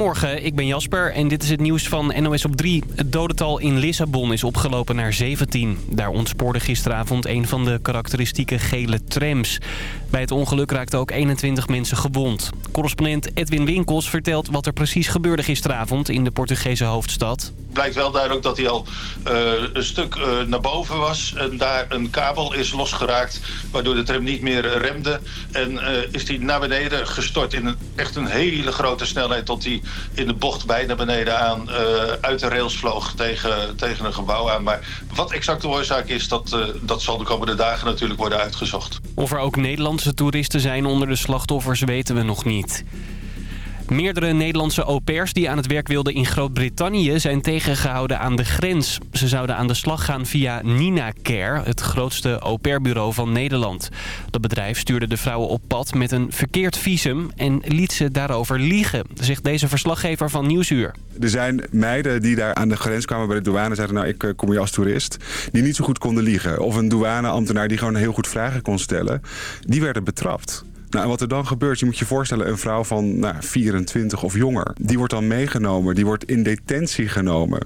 Goedemorgen, ik ben Jasper en dit is het nieuws van NOS op 3. Het dodental in Lissabon is opgelopen naar 17. Daar ontspoorde gisteravond een van de karakteristieke gele trams. Bij het ongeluk raakten ook 21 mensen gewond. Correspondent Edwin Winkels vertelt wat er precies gebeurde gisteravond in de Portugese hoofdstad. Het blijkt wel duidelijk dat hij al uh, een stuk uh, naar boven was. En daar een kabel is losgeraakt, waardoor de tram niet meer remde. En uh, is hij naar beneden gestort in een, echt een hele grote snelheid... tot hij in de bocht bijna beneden aan uit de rails vloog tegen, tegen een gebouw aan. Maar wat exact de oorzaak is, dat, dat zal de komende dagen natuurlijk worden uitgezocht. Of er ook Nederlandse toeristen zijn onder de slachtoffers weten we nog niet. Meerdere Nederlandse au pairs die aan het werk wilden in Groot-Brittannië zijn tegengehouden aan de grens. Ze zouden aan de slag gaan via Nina Care, het grootste au pair-bureau van Nederland. Dat bedrijf stuurde de vrouwen op pad met een verkeerd visum en liet ze daarover liegen, zegt deze verslaggever van Nieuwsuur. Er zijn meiden die daar aan de grens kwamen bij de douane en zeiden... nou, ik kom hier als toerist, die niet zo goed konden liegen. Of een douaneambtenaar die gewoon heel goed vragen kon stellen. Die werden betrapt. Nou, en wat er dan gebeurt, je moet je voorstellen... een vrouw van nou, 24 of jonger, die wordt dan meegenomen. Die wordt in detentie genomen.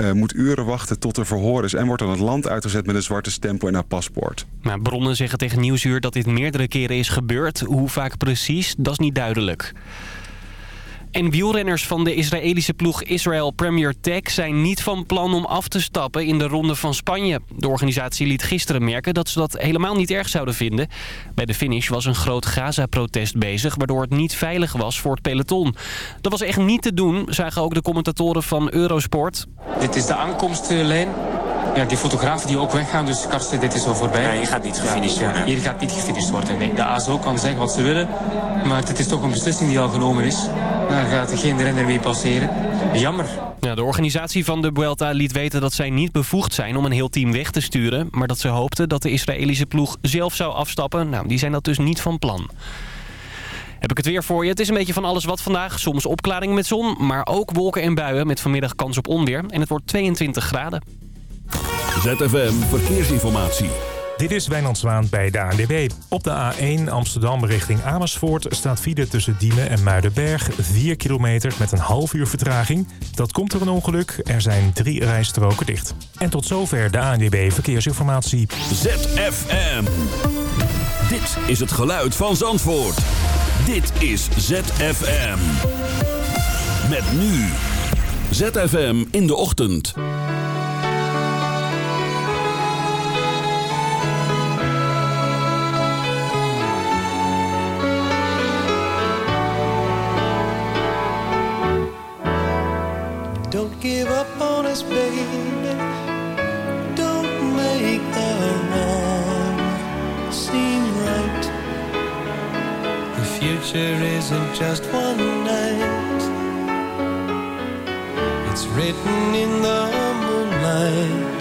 Uh, moet uren wachten tot er verhoor is... en wordt dan het land uitgezet met een zwarte stempel in haar paspoort. Nou, bronnen zeggen tegen Nieuwsuur dat dit meerdere keren is gebeurd. Hoe vaak precies, dat is niet duidelijk. En wielrenners van de Israëlische ploeg Israel Premier Tech zijn niet van plan om af te stappen in de ronde van Spanje. De organisatie liet gisteren merken dat ze dat helemaal niet erg zouden vinden. Bij de finish was een groot Gaza-protest bezig, waardoor het niet veilig was voor het peloton. Dat was echt niet te doen, zagen ook de commentatoren van Eurosport. Dit is de aankomstlijn. Ja, die fotografen die ook weggaan, dus Karsten, dit is al voorbij. Nee, je gaat niet gefinished worden. hier gaat niet gefinished worden, nee. De ASO kan zeggen wat ze willen, maar het is toch een beslissing die al genomen is. Daar gaat geen renner mee passeren. Jammer. Ja, de organisatie van de Vuelta liet weten dat zij niet bevoegd zijn om een heel team weg te sturen... maar dat ze hoopten dat de Israëlische ploeg zelf zou afstappen. Nou, die zijn dat dus niet van plan. Heb ik het weer voor je. Het is een beetje van alles wat vandaag. Soms opklaring met zon, maar ook wolken en buien met vanmiddag kans op onweer. En het wordt 22 graden. ZFM Verkeersinformatie. Dit is Wijnand Zwaan bij de ANWB. Op de A1 Amsterdam richting Amersfoort staat file tussen Diemen en Muidenberg. 4 kilometer met een half uur vertraging. Dat komt door een ongeluk. Er zijn drie rijstroken dicht. En tot zover de ANWB Verkeersinformatie. ZFM. Dit is het geluid van Zandvoort. Dit is ZFM. Met nu. ZFM in de ochtend. Give up on us, baby. Don't make the wrong seem right. The future isn't just one night. It's written in the moonlight.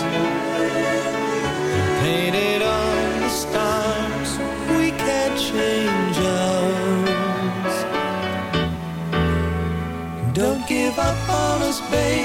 Painted on the stars. We can't change ours. Don't give up on us, baby.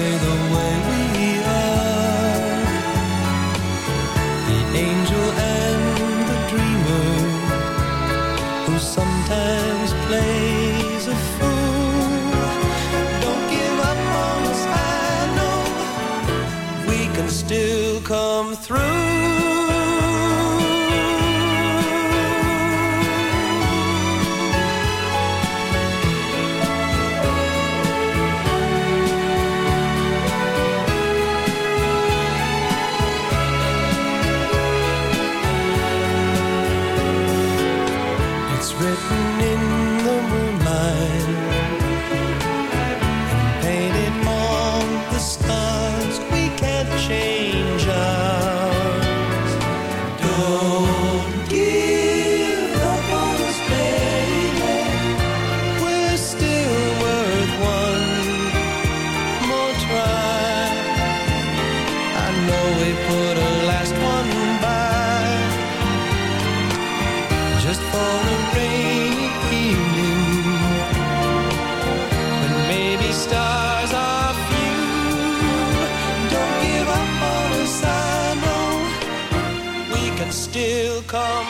谁的未。come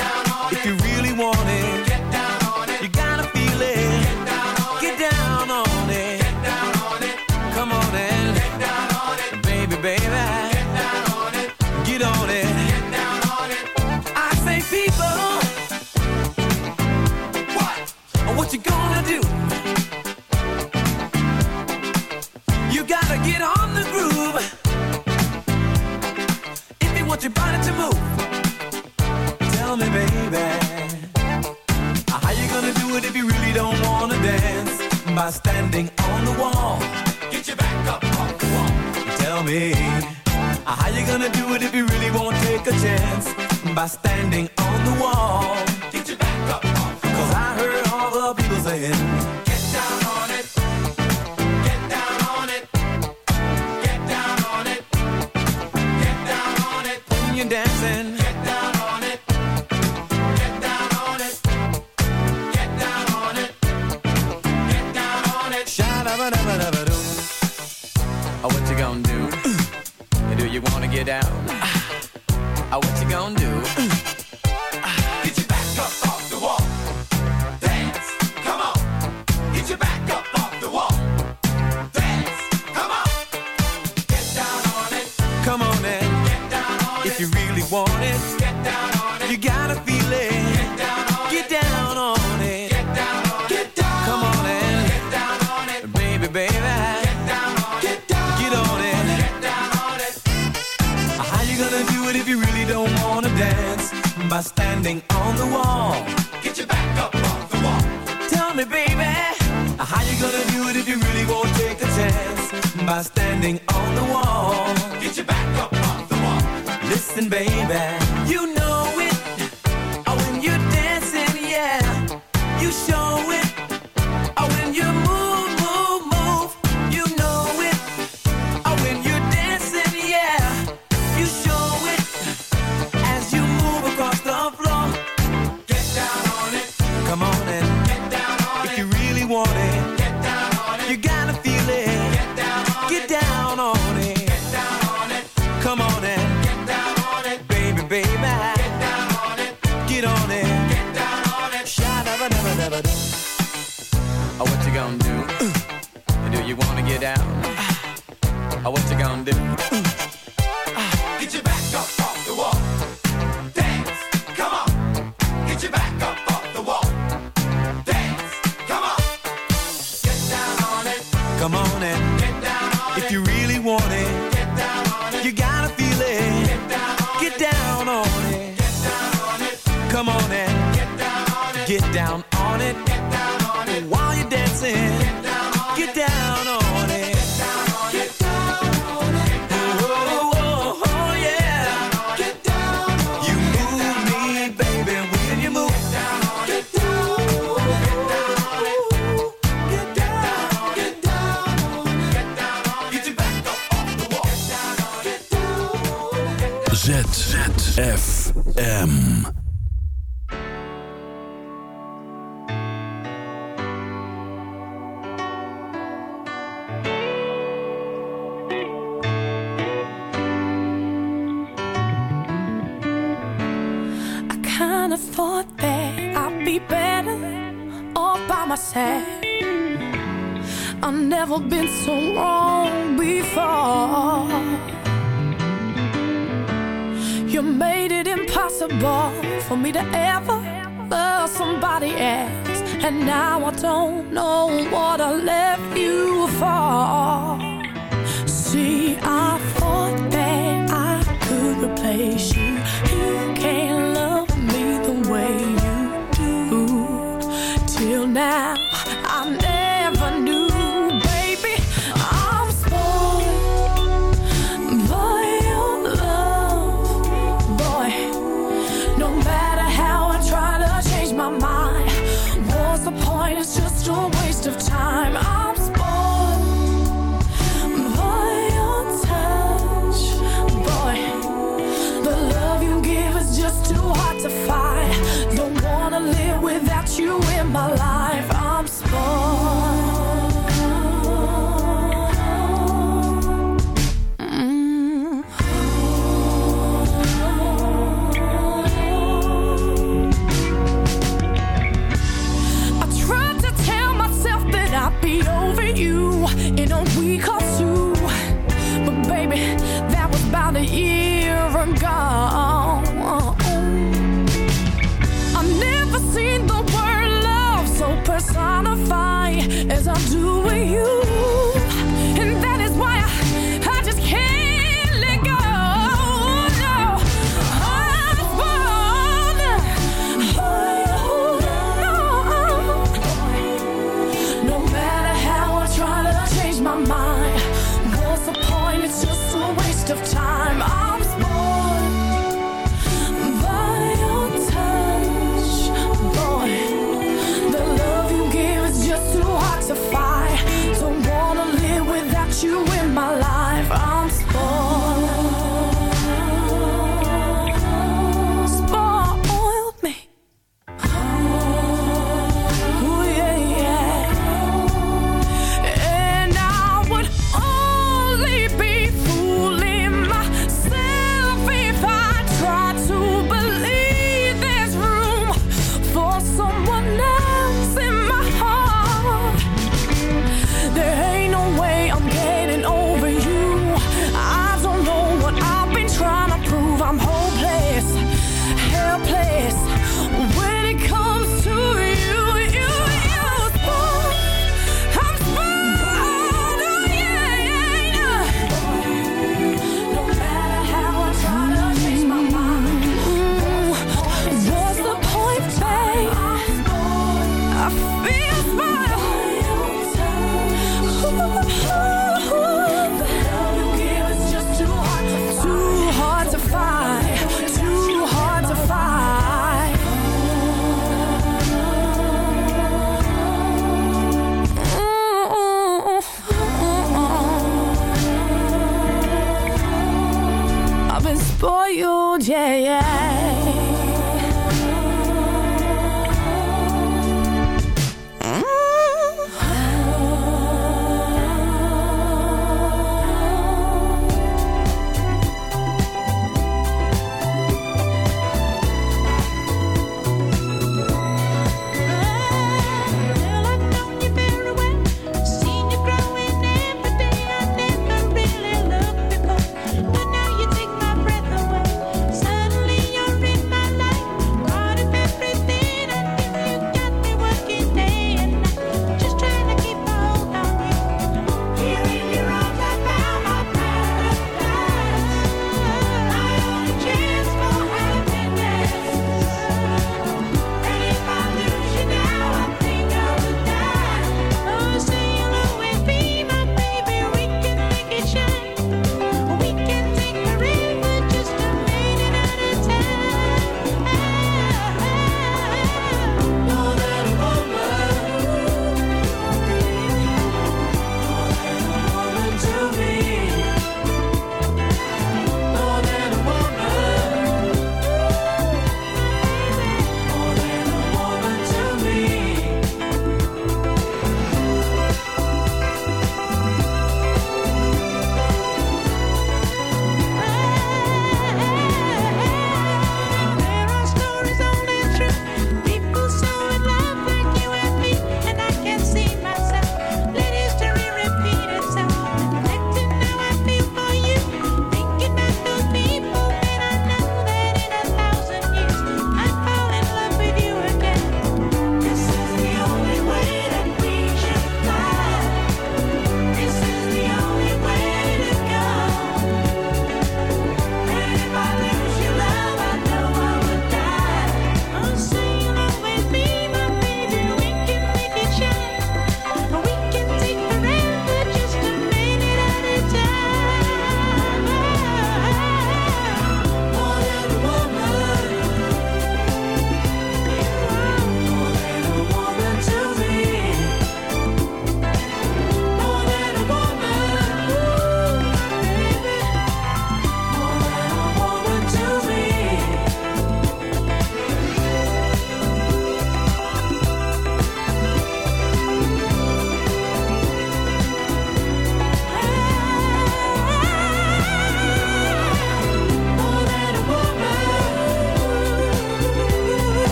get down you in my life. I'm spoiled.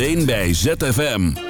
Alleen bij ZFM.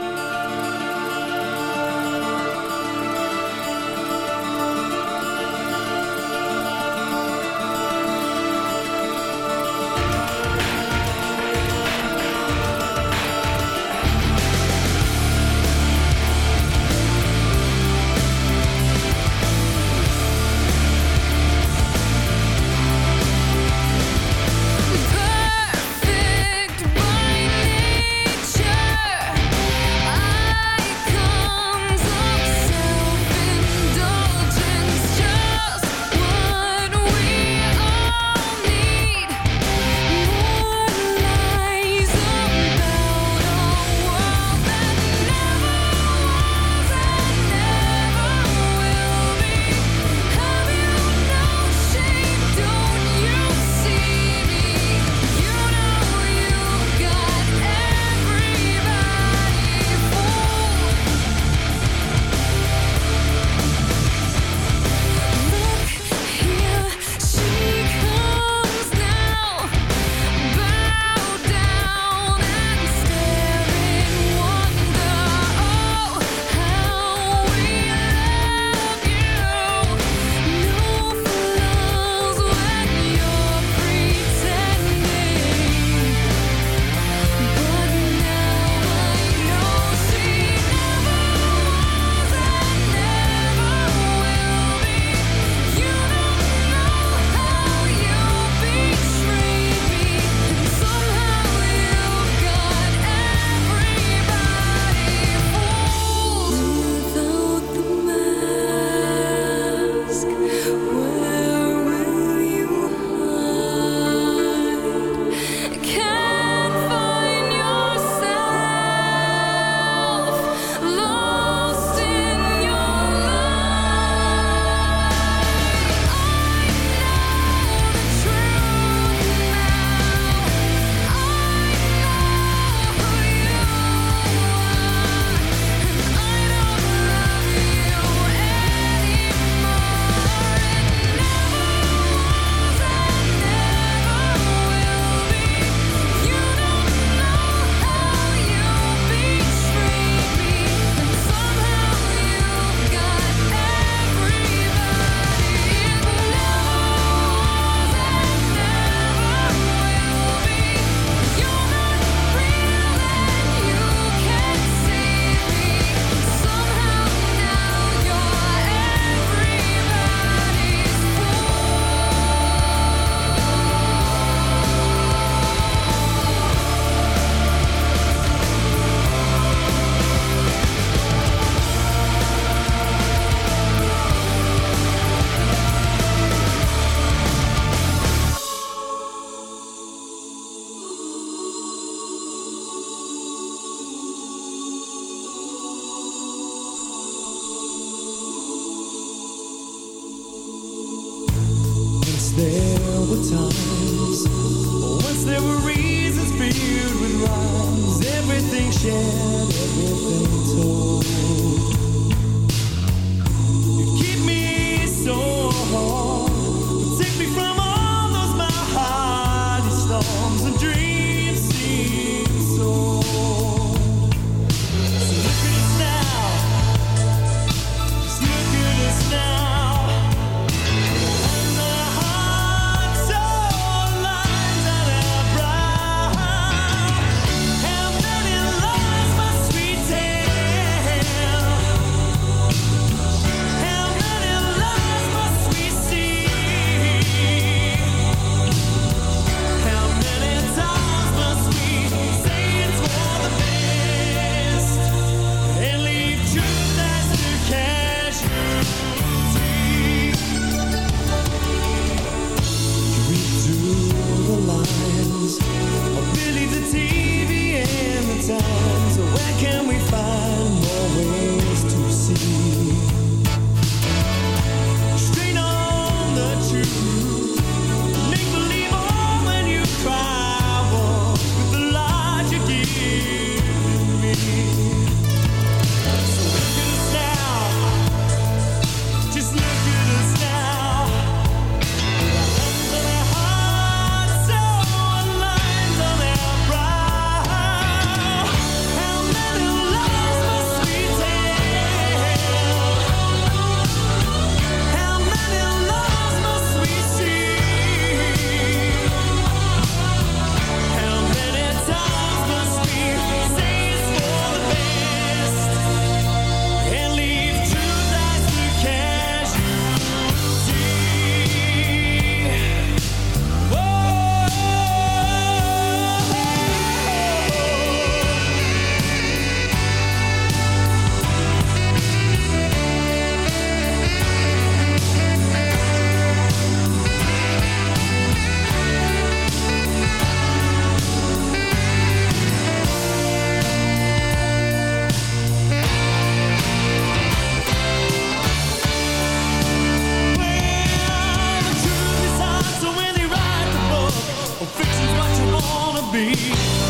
You wanna be.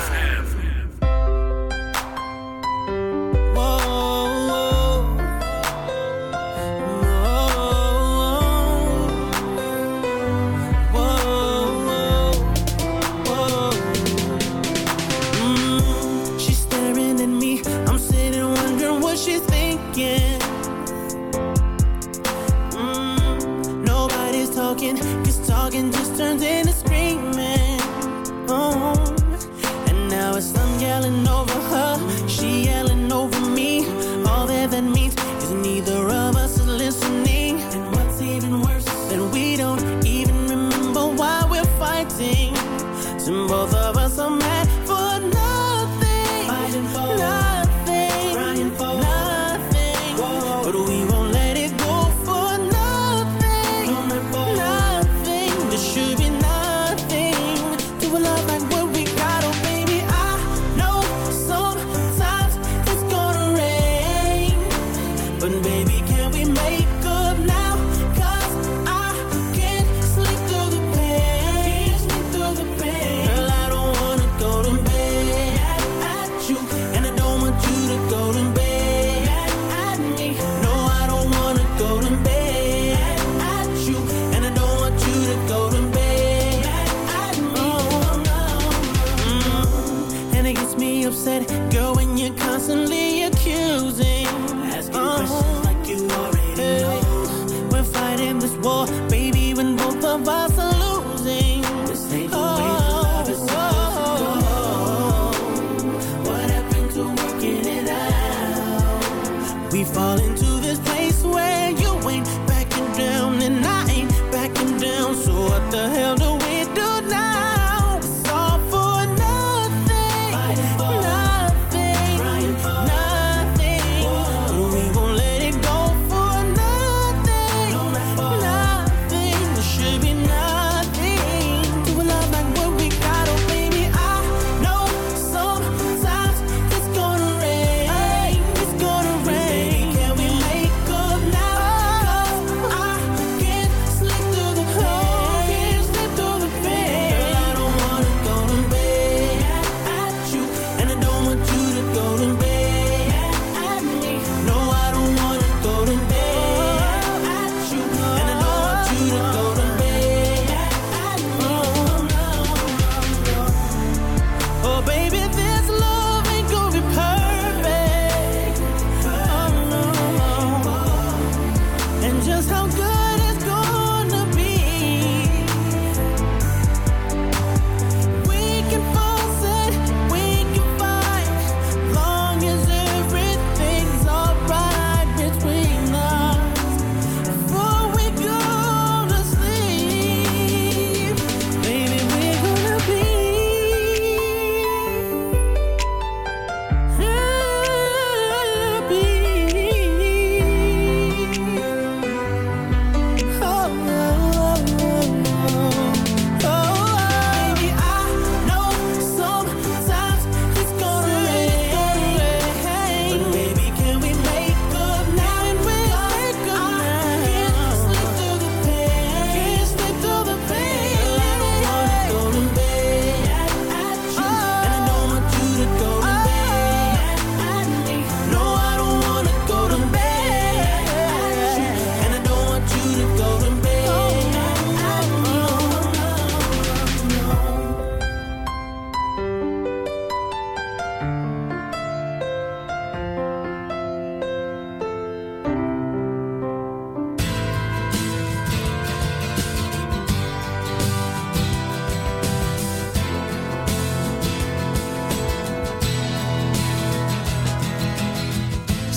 just turns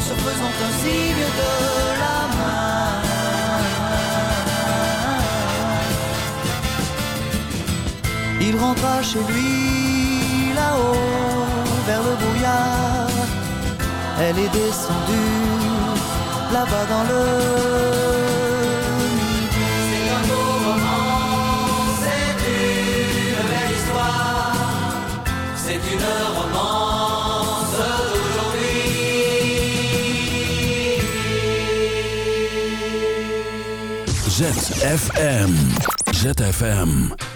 se faisant un signe de la main. Il rentra chez lui là-haut vers le brouillard. Elle est descendue là-bas dans le. C'est une belle ZFM. ZFM.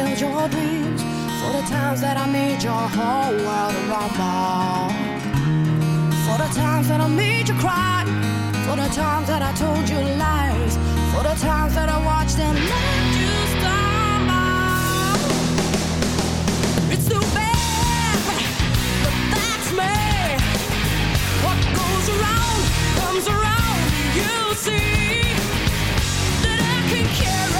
killed your dreams For the times that I made your whole world rumble For the times that I made you cry For the times that I told you lies For the times that I watched them let you stumble. It's too bad, but that's me. What goes around comes around, you see That I can carry